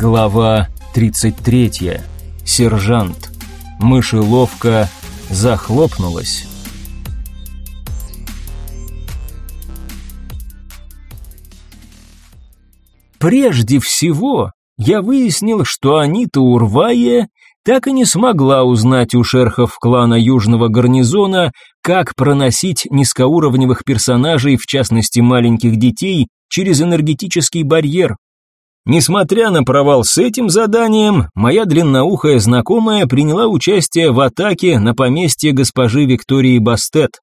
Глава 33. Сержант. Мышеловка захлопнулась. Прежде всего, я выяснил, что Анита Урвая так и не смогла узнать у шерхов клана Южного гарнизона, как проносить низкоуровневых персонажей, в частности маленьких детей, через энергетический барьер. Несмотря на провал с этим заданием, моя длинноухая знакомая приняла участие в атаке на поместье госпожи Виктории Бастет.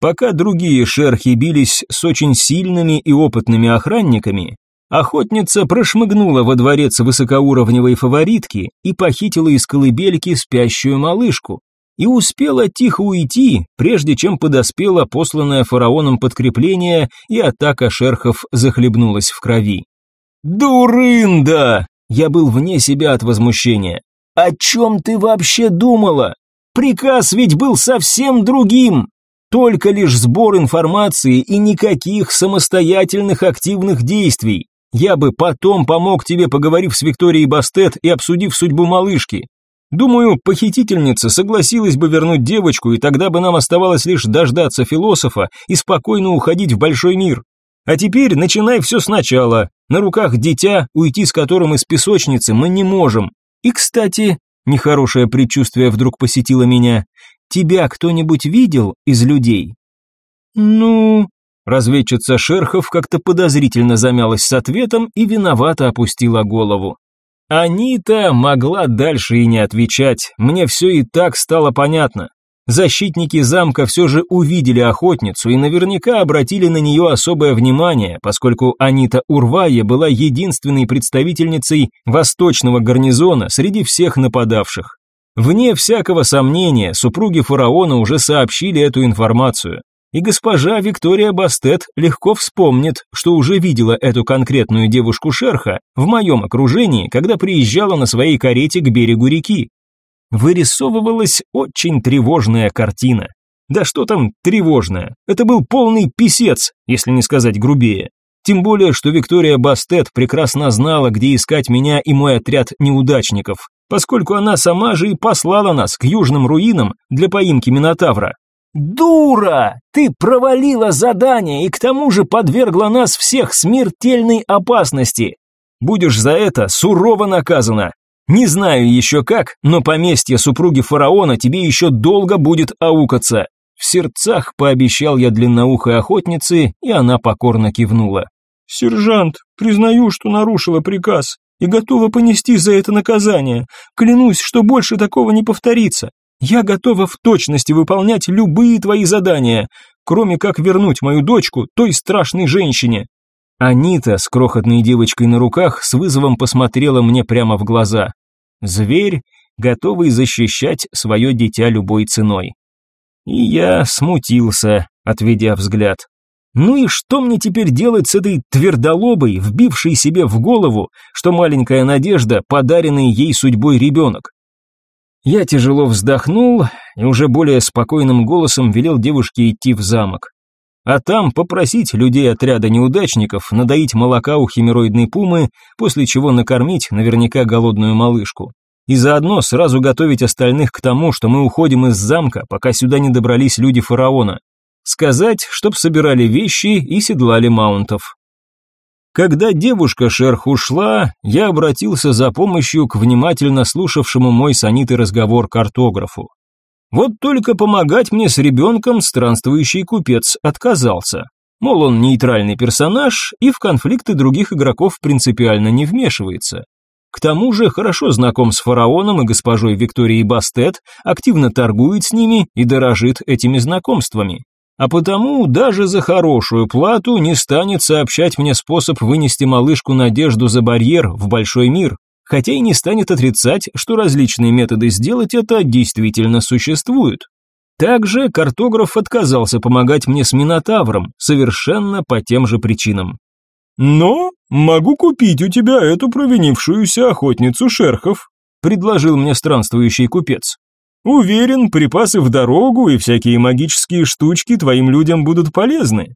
Пока другие шерхи бились с очень сильными и опытными охранниками, охотница прошмыгнула во дворец высокоуровневой фаворитки и похитила из колыбельки спящую малышку, и успела тихо уйти, прежде чем подоспело посланное фараоном подкрепление, и атака шерхов захлебнулась в крови. «Дурында!» Я был вне себя от возмущения. «О чем ты вообще думала? Приказ ведь был совсем другим. Только лишь сбор информации и никаких самостоятельных активных действий. Я бы потом помог тебе, поговорив с Викторией Бастет и обсудив судьбу малышки. Думаю, похитительница согласилась бы вернуть девочку, и тогда бы нам оставалось лишь дождаться философа и спокойно уходить в большой мир. А теперь начинай все сначала. На руках дитя, уйти с которым из песочницы мы не можем. И, кстати, нехорошее предчувствие вдруг посетило меня. Тебя кто-нибудь видел из людей? Ну, разведчица Шерхов как-то подозрительно замялась с ответом и виновато опустила голову. Анита могла дальше и не отвечать, мне все и так стало понятно. Защитники замка все же увидели охотницу и наверняка обратили на нее особое внимание, поскольку Анита Урвая была единственной представительницей восточного гарнизона среди всех нападавших. Вне всякого сомнения, супруги фараона уже сообщили эту информацию. И госпожа Виктория Бастет легко вспомнит, что уже видела эту конкретную девушку шерха в моем окружении, когда приезжала на своей карете к берегу реки вырисовывалась очень тревожная картина. Да что там тревожная, это был полный писец, если не сказать грубее. Тем более, что Виктория Бастет прекрасно знала, где искать меня и мой отряд неудачников, поскольку она сама же и послала нас к южным руинам для поимки Минотавра. «Дура! Ты провалила задание и к тому же подвергла нас всех смертельной опасности! Будешь за это сурово наказана, не знаю еще как, но поместье супруги фараона тебе еще долго будет аукаться. В сердцах пообещал я длинноухой охотнице, и она покорно кивнула. Сержант, признаю, что нарушила приказ и готова понести за это наказание. Клянусь, что больше такого не повторится. Я готова в точности выполнять любые твои задания, кроме как вернуть мою дочку той страшной женщине. Анита с крохотной девочкой на руках с вызовом посмотрела мне прямо в глаза. Зверь, готовый защищать свое дитя любой ценой. И я смутился, отведя взгляд. Ну и что мне теперь делать с этой твердолобой, вбившей себе в голову, что маленькая надежда, подаренный ей судьбой ребенок? Я тяжело вздохнул и уже более спокойным голосом велел девушке идти в замок а там попросить людей отряда неудачников надоить молока у химероидной пумы, после чего накормить наверняка голодную малышку. И заодно сразу готовить остальных к тому, что мы уходим из замка, пока сюда не добрались люди фараона. Сказать, чтоб собирали вещи и седлали маунтов. Когда девушка шерх ушла, я обратился за помощью к внимательно слушавшему мой санитый разговор картографу. Вот только помогать мне с ребенком странствующий купец отказался. Мол, он нейтральный персонаж и в конфликты других игроков принципиально не вмешивается. К тому же хорошо знаком с фараоном и госпожой Викторией Бастет, активно торгует с ними и дорожит этими знакомствами. А потому даже за хорошую плату не станет сообщать мне способ вынести малышку Надежду за барьер в большой мир хотя и не станет отрицать, что различные методы сделать это действительно существуют. Также картограф отказался помогать мне с Минотавром, совершенно по тем же причинам. «Но могу купить у тебя эту провинившуюся охотницу шерхов», предложил мне странствующий купец. «Уверен, припасы в дорогу и всякие магические штучки твоим людям будут полезны».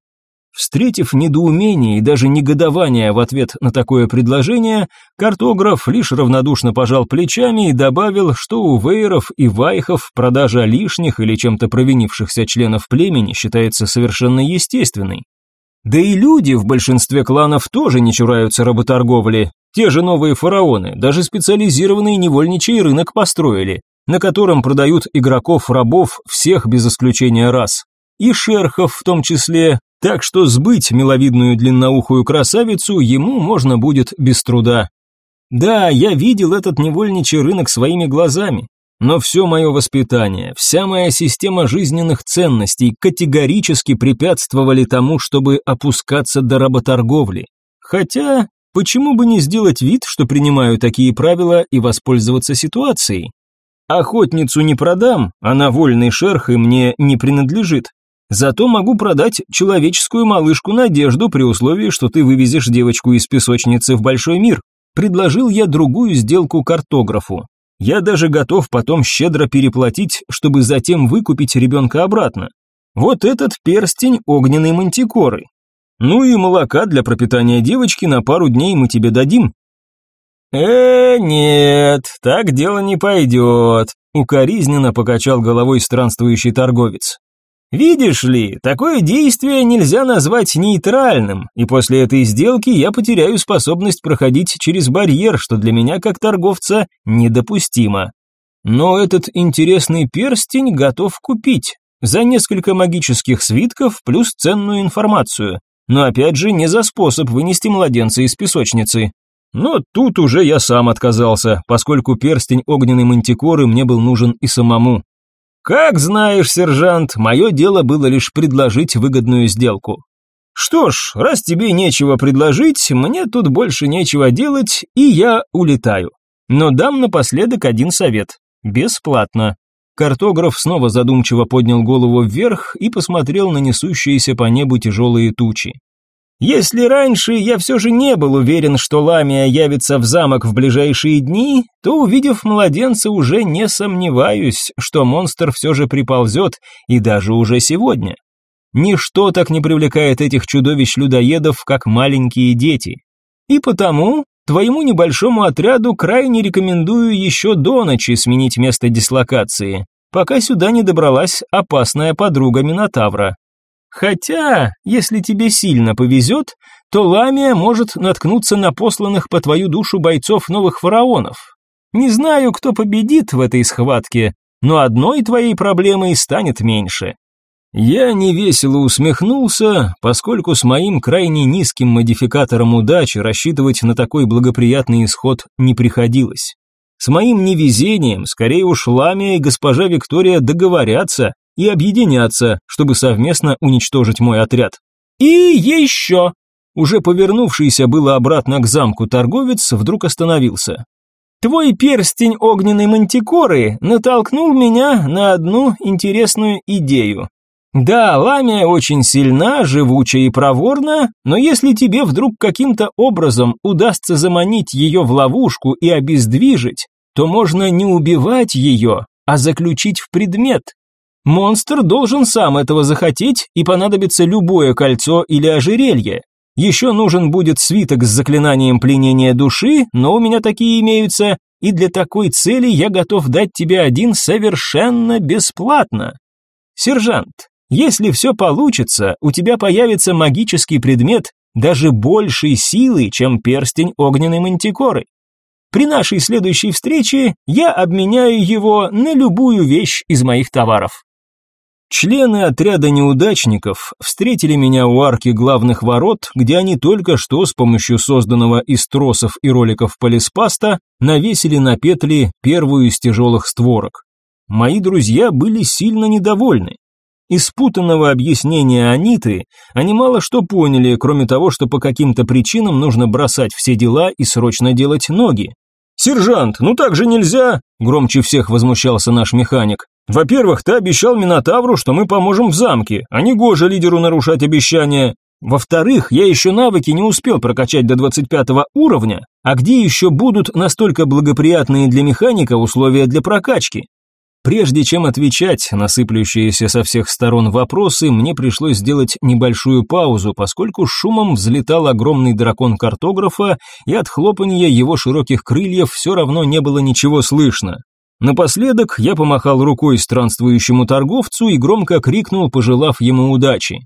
Встретив недоумение и даже негодование в ответ на такое предложение, картограф лишь равнодушно пожал плечами и добавил, что у вейеров и вайхов продажа лишних или чем-то провинившихся членов племени считается совершенно естественной. Да и люди в большинстве кланов тоже не чураются работорговли. Те же новые фараоны, даже специализированный невольничий рынок построили, на котором продают игроков-рабов всех без исключения рас. И шерхов в том числе, так что сбыть миловидную длинноухую красавицу ему можно будет без труда. Да, я видел этот невольничий рынок своими глазами, но все мое воспитание, вся моя система жизненных ценностей категорически препятствовали тому, чтобы опускаться до работорговли. Хотя, почему бы не сделать вид, что принимаю такие правила и воспользоваться ситуацией? Охотницу не продам, она вольный шерх и мне не принадлежит. Зато могу продать человеческую малышку Надежду при условии, что ты вывезешь девочку из песочницы в большой мир. Предложил я другую сделку картографу. Я даже готов потом щедро переплатить, чтобы затем выкупить ребенка обратно. Вот этот перстень огненной мантикоры. Ну и молока для пропитания девочки на пару дней мы тебе дадим. Э, нет, так дело не пойдет, укоризненно покачал головой странствующий торговец. Видишь ли, такое действие нельзя назвать нейтральным, и после этой сделки я потеряю способность проходить через барьер, что для меня как торговца недопустимо. Но этот интересный перстень готов купить за несколько магических свитков плюс ценную информацию, но опять же не за способ вынести младенца из песочницы. Но тут уже я сам отказался, поскольку перстень огненной мантикоры мне был нужен и самому. «Как знаешь, сержант, мое дело было лишь предложить выгодную сделку. Что ж, раз тебе нечего предложить, мне тут больше нечего делать, и я улетаю. Но дам напоследок один совет. Бесплатно». Картограф снова задумчиво поднял голову вверх и посмотрел на несущиеся по небу тяжелые тучи. Если раньше я все же не был уверен, что Ламия явится в замок в ближайшие дни, то, увидев младенца, уже не сомневаюсь, что монстр все же приползет, и даже уже сегодня. Ничто так не привлекает этих чудовищ-людоедов, как маленькие дети. И потому твоему небольшому отряду крайне рекомендую еще до ночи сменить место дислокации, пока сюда не добралась опасная подруга Минотавра. Хотя, если тебе сильно повезет, то Ламия может наткнуться на посланных по твою душу бойцов новых фараонов. Не знаю, кто победит в этой схватке, но одной твоей проблемой станет меньше. Я невесело усмехнулся, поскольку с моим крайне низким модификатором удачи рассчитывать на такой благоприятный исход не приходилось. С моим невезением, скорее уж Ламия и госпожа Виктория договорятся, и объединяться, чтобы совместно уничтожить мой отряд. И еще! Уже повернувшийся было обратно к замку торговец вдруг остановился. Твой перстень огненной мантикоры натолкнул меня на одну интересную идею. Да, ламия очень сильна, живуча и проворна, но если тебе вдруг каким-то образом удастся заманить ее в ловушку и обездвижить, то можно не убивать ее, а заключить в предмет, Монстр должен сам этого захотеть, и понадобится любое кольцо или ожерелье. Еще нужен будет свиток с заклинанием пленения души, но у меня такие имеются, и для такой цели я готов дать тебе один совершенно бесплатно. Сержант, если все получится, у тебя появится магический предмет даже большей силы, чем перстень огненной мантикоры. При нашей следующей встрече я обменяю его на любую вещь из моих товаров. Члены отряда неудачников встретили меня у арки главных ворот, где они только что с помощью созданного из тросов и роликов полиспаста навесили на петли первую из тяжелых створок. Мои друзья были сильно недовольны. Из путанного объяснения Аниты они мало что поняли, кроме того, что по каким-то причинам нужно бросать все дела и срочно делать ноги. «Сержант, ну так же нельзя!» – громче всех возмущался наш механик. Во-первых, ты обещал Минотавру, что мы поможем в замке, а не гоже лидеру нарушать обещания. Во-вторых, я еще навыки не успел прокачать до 25 уровня, а где еще будут настолько благоприятные для механика условия для прокачки? Прежде чем отвечать на сыплющиеся со всех сторон вопросы, мне пришлось сделать небольшую паузу, поскольку шумом взлетал огромный дракон картографа, и от хлопанья его широких крыльев все равно не было ничего слышно. Напоследок я помахал рукой странствующему торговцу и громко крикнул, пожелав ему удачи.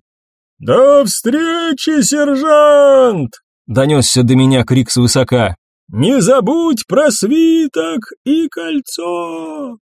«До встречи, сержант!» — донесся до меня крик свысока. «Не забудь про свиток и кольцо!»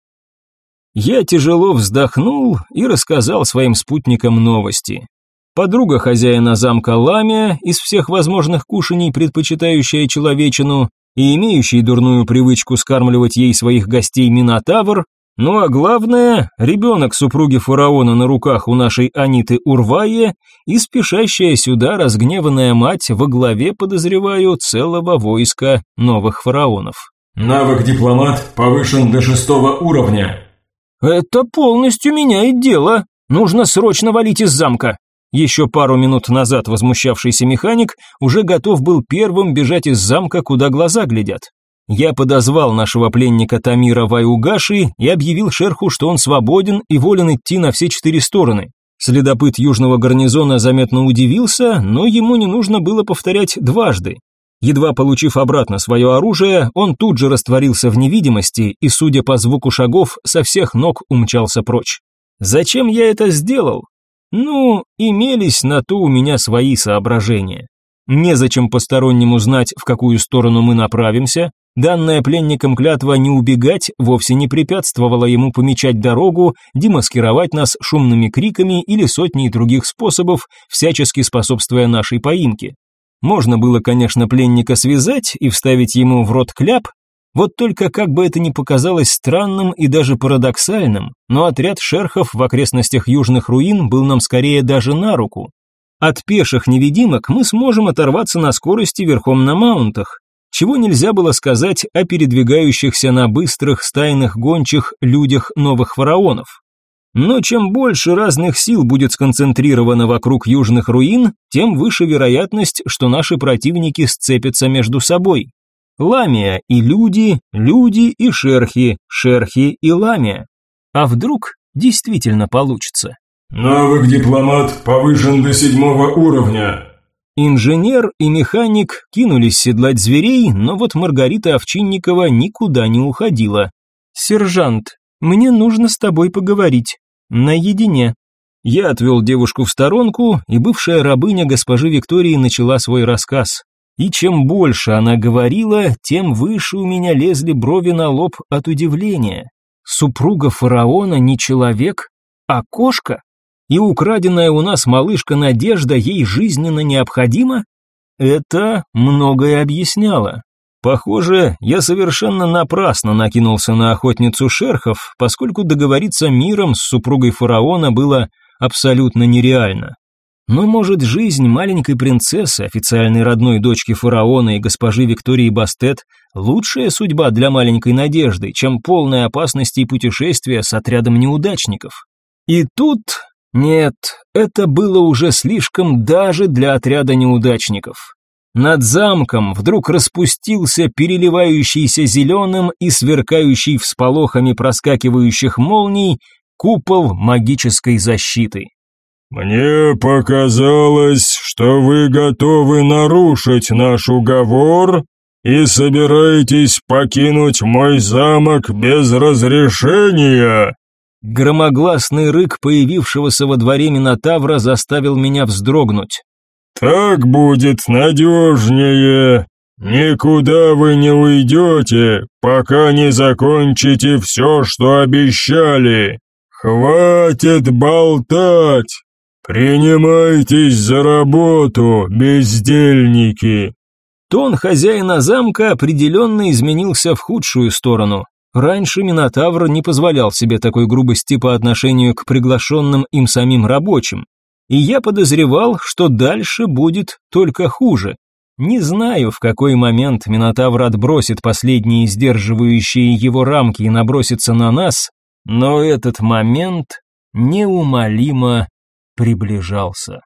Я тяжело вздохнул и рассказал своим спутникам новости. Подруга хозяина замка Ламия, из всех возможных кушаний предпочитающая человечину и имеющий дурную привычку скармливать ей своих гостей Минотавр, ну а главное, ребенок супруги фараона на руках у нашей Аниты Урвае и спешащая сюда разгневанная мать во главе, подозреваю, целого войска новых фараонов. Навык дипломат повышен до шестого уровня. «Это полностью меняет дело. Нужно срочно валить из замка». Еще пару минут назад возмущавшийся механик уже готов был первым бежать из замка, куда глаза глядят. Я подозвал нашего пленника Тамира Вайугаши и объявил шерху, что он свободен и волен идти на все четыре стороны. Следопыт южного гарнизона заметно удивился, но ему не нужно было повторять дважды. Едва получив обратно свое оружие, он тут же растворился в невидимости и, судя по звуку шагов, со всех ног умчался прочь. Зачем я это сделал? Ну, имелись на то у меня свои соображения. Незачем постороннему знать, в какую сторону мы направимся. Данная пленникам клятва не убегать вовсе не препятствовала ему помечать дорогу, демаскировать нас шумными криками или сотней других способов, всячески способствуя нашей поимке. Можно было, конечно, пленника связать и вставить ему в рот кляп, вот только как бы это ни показалось странным и даже парадоксальным, но отряд шерхов в окрестностях южных руин был нам скорее даже на руку. От пеших невидимок мы сможем оторваться на скорости верхом на маунтах, чего нельзя было сказать о передвигающихся на быстрых стайных гончих людях новых фараонов. Но чем больше разных сил будет сконцентрировано вокруг южных руин, тем выше вероятность, что наши противники сцепятся между собой. Ламия и люди, люди и шерхи, шерхи и ламия. А вдруг действительно получится? Навык дипломат повышен до седьмого уровня. Инженер и механик кинулись седлать зверей, но вот Маргарита Овчинникова никуда не уходила. «Сержант, мне нужно с тобой поговорить». Наедине. Я отвел девушку в сторонку, и бывшая рабыня госпожи Виктории начала свой рассказ. И чем больше она говорила, тем выше у меня лезли брови на лоб от удивления. Супруга фараона не человек, а кошка? И украденная у нас малышка Надежда ей жизненно необходима? Это многое объясняло. Похоже, я совершенно напрасно накинулся на охотницу шерхов, поскольку договориться миром с супругой фараона было абсолютно нереально. Но, может, жизнь маленькой принцессы, официальной родной дочки фараона и госпожи Виктории Бастет, лучшая судьба для маленькой надежды, чем полная опасности и путешествия с отрядом неудачников. И тут... Нет, это было уже слишком даже для отряда неудачников. Над замком вдруг распустился переливающийся зеленым и сверкающий всполохами проскакивающих молний купол магической защиты. «Мне показалось, что вы готовы нарушить наш уговор и собираетесь покинуть мой замок без разрешения». Громогласный рык появившегося во дворе Минотавра заставил меня вздрогнуть. «Так будет надежнее. Никуда вы не уйдете, пока не закончите все, что обещали. Хватит болтать. Принимайтесь за работу, бездельники». Тон хозяина замка определенно изменился в худшую сторону. Раньше Минотавр не позволял себе такой грубости по отношению к приглашенным им самим рабочим и я подозревал, что дальше будет только хуже. Не знаю, в какой момент Минотавр отбросит последние сдерживающие его рамки и набросится на нас, но этот момент неумолимо приближался.